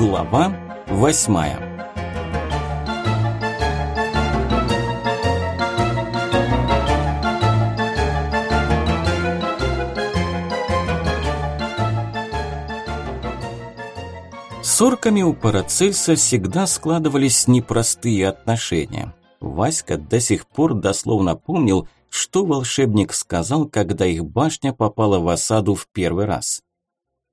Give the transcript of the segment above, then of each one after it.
Глава восьмая С орками у Парацельса всегда складывались непростые отношения. Васька до сих пор дословно помнил, что волшебник сказал, когда их башня попала в осаду в первый раз.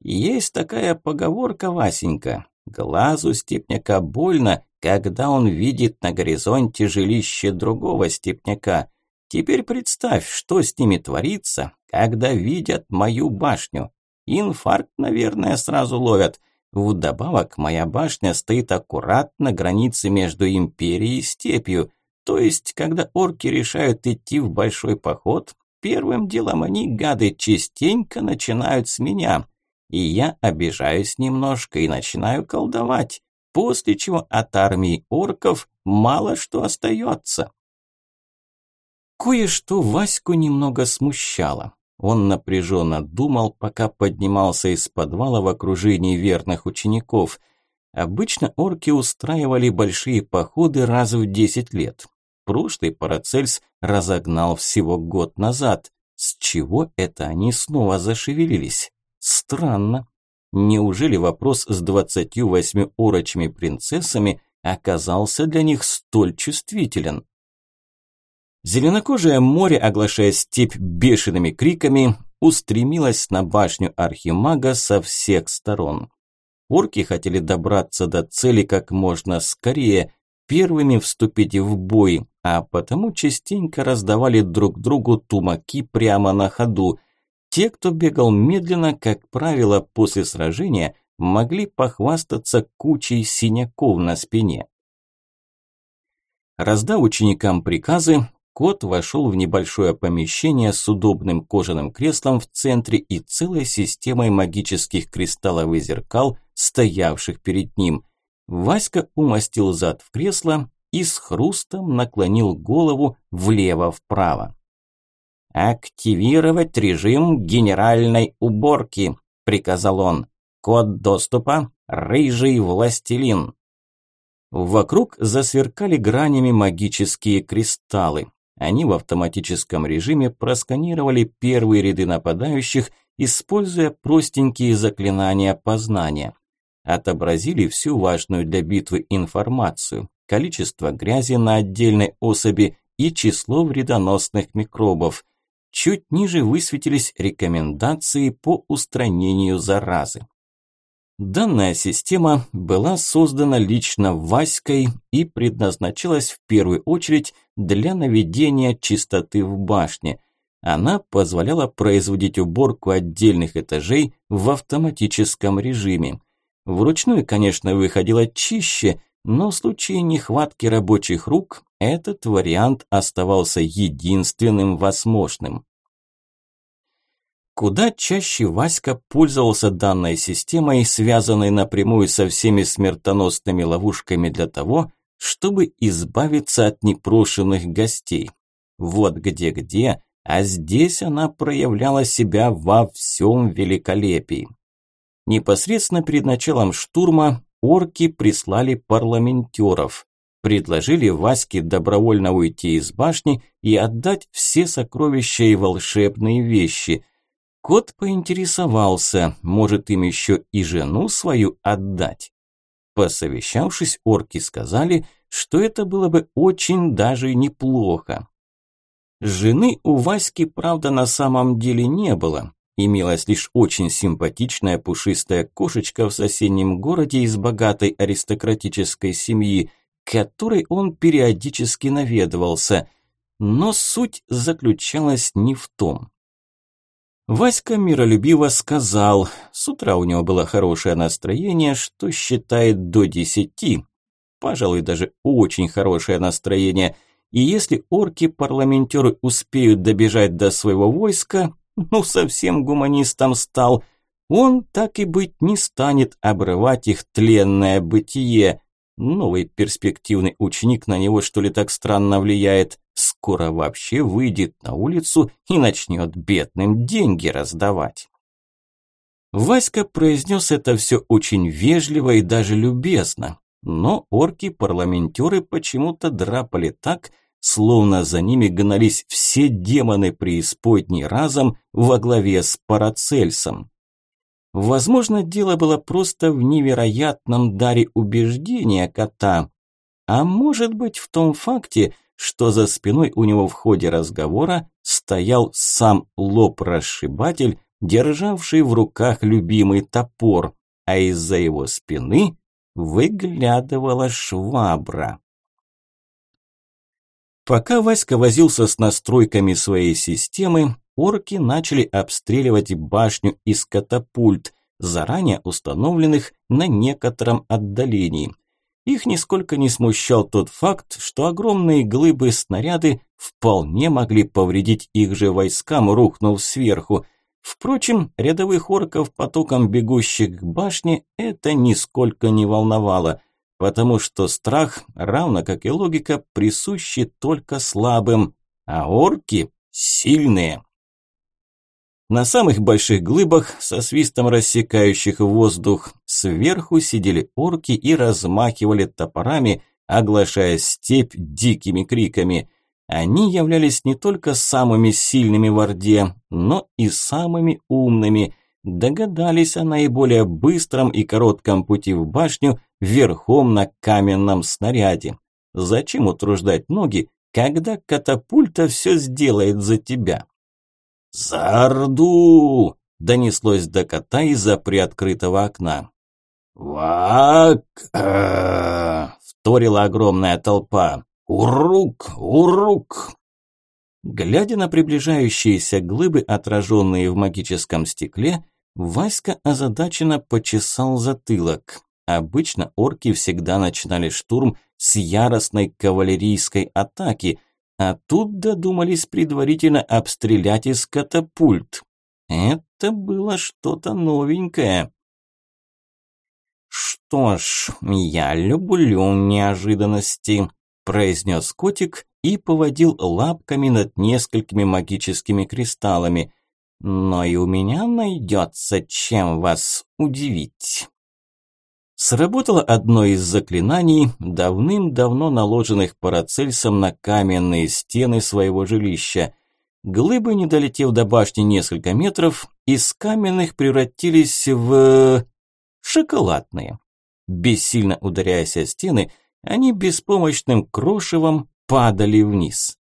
Есть такая поговорка, Васенька. Глазу степняка больно, когда он видит на горизонте жилище другого степняка. Теперь представь, что с ними творится, когда видят мою башню. Инфаркт, наверное, сразу ловят. Вдобавок, моя башня стоит аккурат на границе между империей и степью. То есть, когда орки решают идти в большой поход, первым делом они, гады, частенько начинают с меня. И я обижаюсь немножко и начинаю колдовать, после чего от армии орков мало что остается. Кое-что Ваську немного смущало. Он напряженно думал, пока поднимался из подвала в окружении верных учеников. Обычно орки устраивали большие походы раз в 10 лет. Прошлый Парацельс разогнал всего год назад. С чего это они снова зашевелились? Странно. Неужели вопрос с двадцатью восьми урочими принцессами оказался для них столь чувствителен? Зеленокожее море, оглашая степь бешеными криками, устремилось на башню Архимага со всех сторон. Орки хотели добраться до цели как можно скорее, первыми вступить в бой, а потому частенько раздавали друг другу тумаки прямо на ходу. Те, кто бегал медленно, как правило, после сражения, могли похвастаться кучей синяков на спине. Раздав ученикам приказы, кот вошел в небольшое помещение с удобным кожаным креслом в центре и целой системой магических кристаллов и зеркал, стоявших перед ним. Васька умастил зад в кресло и с хрустом наклонил голову влево-вправо. «Активировать режим генеральной уборки», – приказал он. «Код доступа – рыжий властелин». Вокруг засверкали гранями магические кристаллы. Они в автоматическом режиме просканировали первые ряды нападающих, используя простенькие заклинания познания. Отобразили всю важную для битвы информацию количество грязи на отдельной особи и число вредоносных микробов. Чуть ниже высветились рекомендации по устранению заразы. Данная система была создана лично Васькой и предназначалась в первую очередь для наведения чистоты в башне. Она позволяла производить уборку отдельных этажей в автоматическом режиме. Вручную, конечно, выходило чище, но в случае нехватки рабочих рук этот вариант оставался единственным возможным. Куда чаще Васька пользовался данной системой, связанной напрямую со всеми смертоносными ловушками для того, чтобы избавиться от непрошенных гостей. Вот где-где, а здесь она проявляла себя во всем великолепии. Непосредственно перед началом штурма орки прислали парламентеров. Предложили Ваське добровольно уйти из башни и отдать все сокровища и волшебные вещи. Кот поинтересовался, может им еще и жену свою отдать. Посовещавшись, орки сказали, что это было бы очень даже неплохо. Жены у Васьки, правда, на самом деле не было, Имелась лишь очень симпатичная пушистая кошечка в соседнем городе из богатой аристократической семьи, которой он периодически наведывался. Но суть заключалась не в том. Васька миролюбиво сказал, с утра у него было хорошее настроение, что считает до десяти, пожалуй, даже очень хорошее настроение, и если орки-парламентеры успеют добежать до своего войска, ну совсем гуманистом стал. Он так и быть не станет обрывать их тленное бытие. Новый перспективный ученик на него что ли так странно влияет. Скоро вообще выйдет на улицу и начнет бедным деньги раздавать. Васька произнес это все очень вежливо и даже любезно, но орки-парламентеры почему-то драпали так, словно за ними гнались все демоны преисподней разом во главе с Парацельсом. Возможно, дело было просто в невероятном даре убеждения кота, а может быть в том факте, что за спиной у него в ходе разговора стоял сам лоб-расшибатель, державший в руках любимый топор, а из-за его спины выглядывала швабра. Пока Васька возился с настройками своей системы, орки начали обстреливать башню из катапульт, заранее установленных на некотором отдалении. Их нисколько не смущал тот факт, что огромные глыбы снаряды вполне могли повредить их же войскам, рухнув сверху. Впрочем, рядовых орков потоком бегущих к башне это нисколько не волновало – потому что страх, равно как и логика, присущи только слабым, а орки сильные. На самых больших глыбах, со свистом рассекающих воздух, сверху сидели орки и размахивали топорами, оглашая степь дикими криками. Они являлись не только самыми сильными в Орде, но и самыми умными – догадались о наиболее быстром и коротком пути в башню верхом на каменном снаряде. Зачем утруждать ноги, когда катапульта все сделает за тебя? «Зарду!» – донеслось до кота из-за приоткрытого окна. «Вак!» – вторила огромная толпа. «Урук! Урук!» Глядя на приближающиеся глыбы, отраженные в магическом стекле, Васька озадаченно почесал затылок. Обычно орки всегда начинали штурм с яростной кавалерийской атаки, а тут додумались предварительно обстрелять из катапульт. Это было что-то новенькое. «Что ж, я люблю неожиданности», – произнес котик и поводил лапками над несколькими магическими кристаллами но и у меня найдется чем вас удивить. Сработало одно из заклинаний, давным-давно наложенных Парацельсом на каменные стены своего жилища. Глыбы, не долетев до башни несколько метров, из каменных превратились в... шоколадные. Бессильно ударяясь о стены, они беспомощным крошевом падали вниз.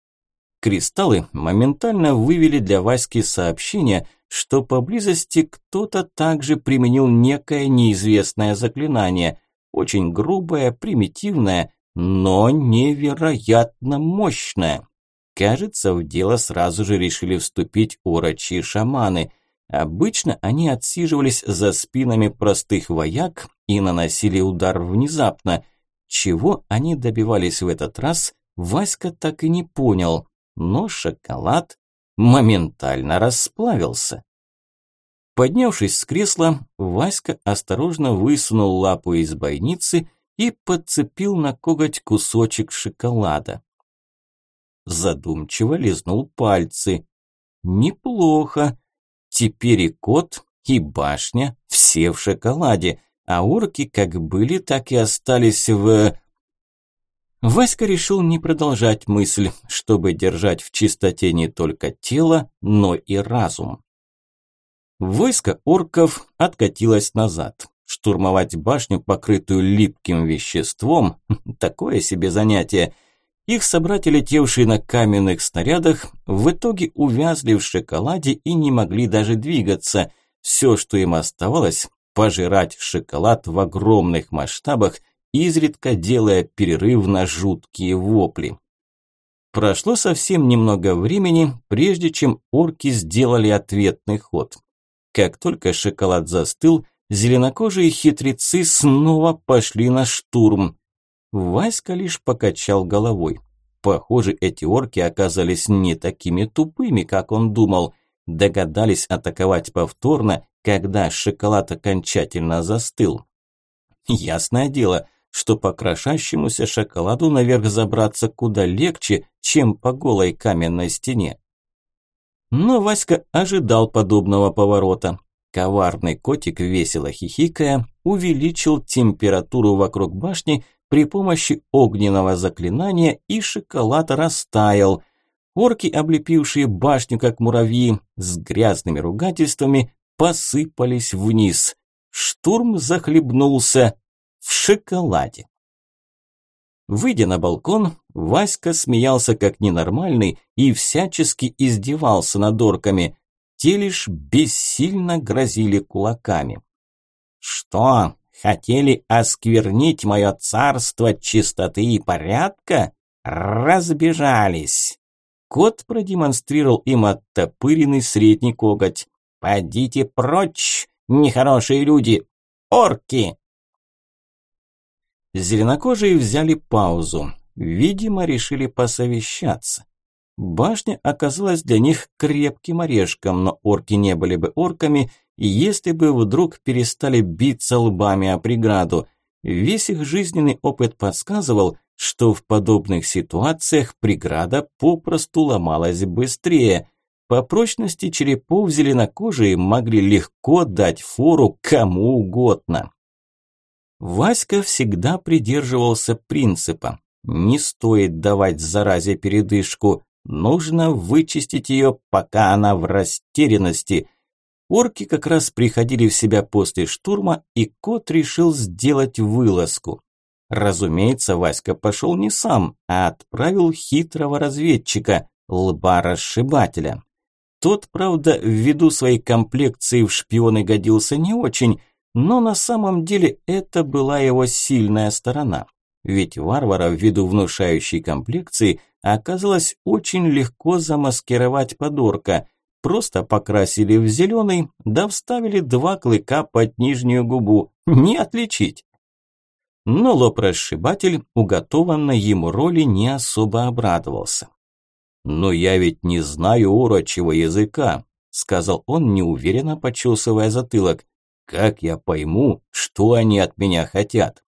Кристаллы моментально вывели для Васьки сообщение, что поблизости кто-то также применил некое неизвестное заклинание, очень грубое, примитивное, но невероятно мощное. Кажется, в дело сразу же решили вступить урочи шаманы. Обычно они отсиживались за спинами простых вояк и наносили удар внезапно. Чего они добивались в этот раз, Васька так и не понял но шоколад моментально расплавился. Поднявшись с кресла, Васька осторожно высунул лапу из бойницы и подцепил на коготь кусочек шоколада. Задумчиво лизнул пальцы. Неплохо. Теперь и кот, и башня все в шоколаде, а орки как были, так и остались в... Васька решил не продолжать мысль, чтобы держать в чистоте не только тело, но и разум. Войско орков откатилось назад. Штурмовать башню, покрытую липким веществом – такое себе занятие. Их собратья, летевшие на каменных снарядах, в итоге увязли в шоколаде и не могли даже двигаться. Все, что им оставалось – пожирать шоколад в огромных масштабах – изредка делая перерыв на жуткие вопли. Прошло совсем немного времени, прежде чем орки сделали ответный ход. Как только шоколад застыл, зеленокожие хитрецы снова пошли на штурм. Васька лишь покачал головой. Похоже, эти орки оказались не такими тупыми, как он думал. Догадались атаковать повторно, когда шоколад окончательно застыл. Ясное дело, что по крошащемуся шоколаду наверх забраться куда легче, чем по голой каменной стене. Но Васька ожидал подобного поворота. Коварный котик, весело хихикая, увеличил температуру вокруг башни при помощи огненного заклинания, и шоколад растаял. Орки, облепившие башню как муравьи, с грязными ругательствами, посыпались вниз. Штурм захлебнулся в шоколаде. Выйдя на балкон, Васька смеялся как ненормальный и всячески издевался над орками. Те лишь бессильно грозили кулаками. «Что, хотели осквернить мое царство чистоты и порядка? Разбежались!» Кот продемонстрировал им оттопыренный средний коготь. «Подите прочь, нехорошие люди! Орки!» Зеленокожие взяли паузу. Видимо, решили посовещаться. Башня оказалась для них крепким орешком, но орки не были бы орками, если бы вдруг перестали биться лбами о преграду. Весь их жизненный опыт подсказывал, что в подобных ситуациях преграда попросту ломалась быстрее. По прочности черепов зеленокожие могли легко дать фору кому угодно. Васька всегда придерживался принципа «не стоит давать заразе передышку, нужно вычистить ее, пока она в растерянности». Орки как раз приходили в себя после штурма, и кот решил сделать вылазку. Разумеется, Васька пошел не сам, а отправил хитрого разведчика, лба-расшибателя. Тот, правда, ввиду своей комплекции в шпионы годился не очень – но на самом деле это была его сильная сторона. Ведь варвара ввиду внушающей комплекции оказалось очень легко замаскировать подорка. Просто покрасили в зеленый, да вставили два клыка под нижнюю губу. Не отличить. Но лоб-расшибатель уготованной ему роли не особо обрадовался. «Но я ведь не знаю урочего языка», – сказал он, неуверенно почесывая затылок. Как я пойму, что они от меня хотят?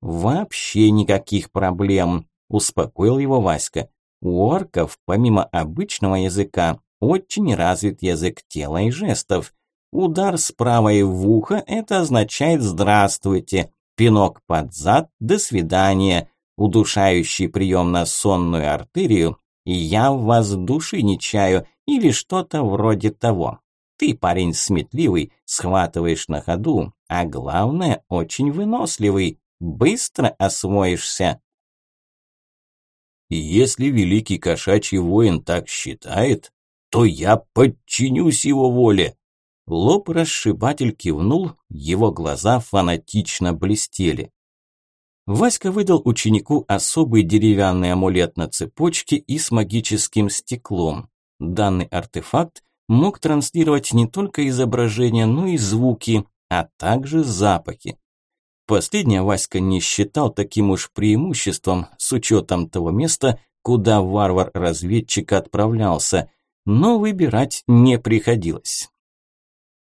Вообще никаких проблем, успокоил его Васька. У орков, помимо обычного языка, очень развит язык тела и жестов. Удар справа и в ухо – это означает «здравствуйте», пинок под зад – «до свидания», удушающий прием на сонную артерию – «я в вас души не чаю» или что-то вроде того. Ты парень сметливый, схватываешь на ходу, а главное, очень выносливый. Быстро освоишься. Если великий кошачий воин так считает, то я подчинюсь его воле. Лоб расшибатель кивнул, его глаза фанатично блестели. Васька выдал ученику особый деревянный амулет на цепочке и с магическим стеклом. Данный артефакт мог транслировать не только изображения, но и звуки, а также запахи. Последнее Васька не считал таким уж преимуществом с учетом того места, куда варвар-разведчик отправлялся, но выбирать не приходилось.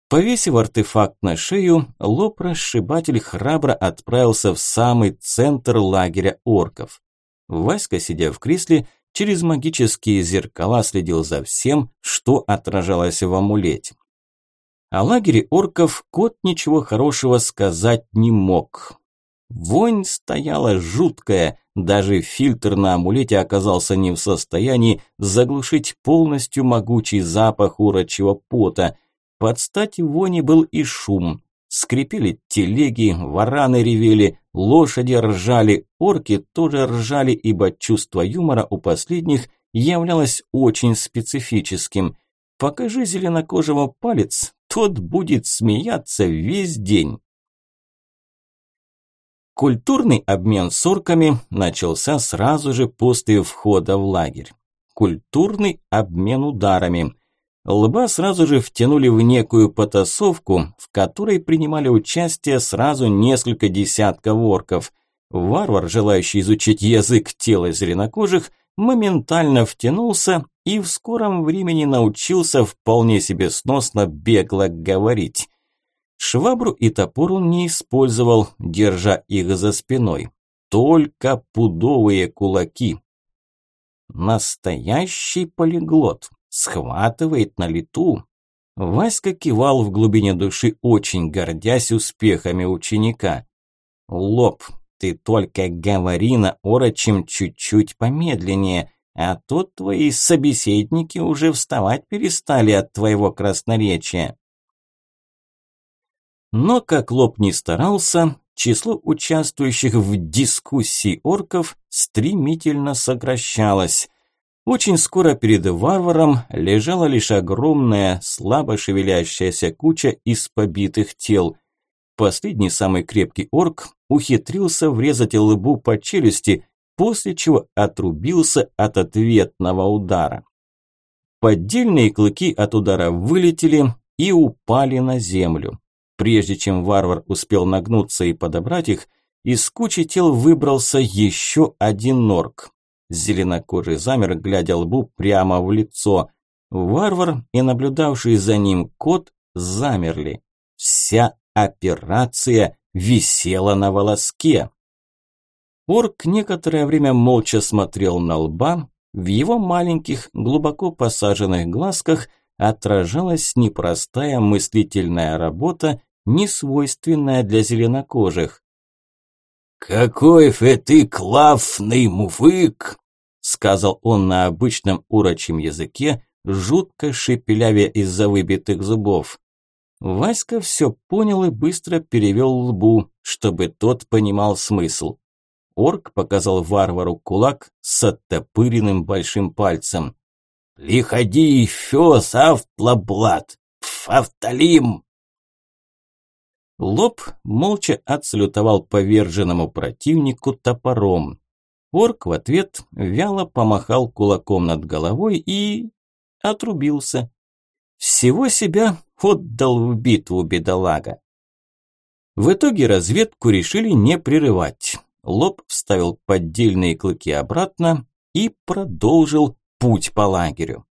Повесив артефакт на шею, лоб-расшибатель храбро отправился в самый центр лагеря орков. Васька, сидя в кресле, через магические зеркала следил за всем, что отражалось в амулете. О лагере орков кот ничего хорошего сказать не мог. Вонь стояла жуткая, даже фильтр на амулете оказался не в состоянии заглушить полностью могучий запах урочего пота. Под стать вони был и шум. Скрипели телеги, вараны ревели, лошади ржали, орки тоже ржали, ибо чувство юмора у последних являлось очень специфическим. Покажи зеленокожего палец, тот будет смеяться весь день. Культурный обмен с орками начался сразу же после входа в лагерь. Культурный обмен ударами – Лба сразу же втянули в некую потасовку, в которой принимали участие сразу несколько десятков орков. Варвар, желающий изучить язык тела зеленокожих, моментально втянулся и в скором времени научился вполне себе сносно бегло говорить. Швабру и топор он не использовал, держа их за спиной. Только пудовые кулаки. Настоящий полиглот схватывает на лету. Васька кивал в глубине души, очень гордясь успехами ученика. «Лоб, ты только говори на орочем чуть-чуть помедленнее, а то твои собеседники уже вставать перестали от твоего красноречия». Но как Лоб не старался, число участвующих в дискуссии орков стремительно сокращалось. Очень скоро перед варваром лежала лишь огромная, слабо шевелящаяся куча из побитых тел. Последний самый крепкий орк ухитрился врезать лбу по челюсти, после чего отрубился от ответного удара. Поддельные клыки от удара вылетели и упали на землю. Прежде чем варвар успел нагнуться и подобрать их, из кучи тел выбрался еще один норк. Зеленокожий замер, глядя лбу прямо в лицо. Варвар и наблюдавший за ним кот замерли. Вся операция висела на волоске. Орк некоторое время молча смотрел на лба, в его маленьких, глубоко посаженных глазках отражалась непростая мыслительная работа, несвойственная для зеленокожих. «Какой фе ты клафный муфык!» Сказал он на обычном урочем языке, жутко шепелявя из-за выбитых зубов. Васька все понял и быстро перевел лбу, чтобы тот понимал смысл. Орк показал варвару кулак с оттопыренным большим пальцем. «Лиходи, фёс, автлаблат, фавталим!» Лоб молча отсалютовал поверженному противнику топором. Орк в ответ вяло помахал кулаком над головой и... отрубился. Всего себя отдал в битву бедолага. В итоге разведку решили не прерывать. Лоб вставил поддельные клыки обратно и продолжил путь по лагерю.